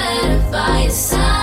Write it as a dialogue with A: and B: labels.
A: better by your side.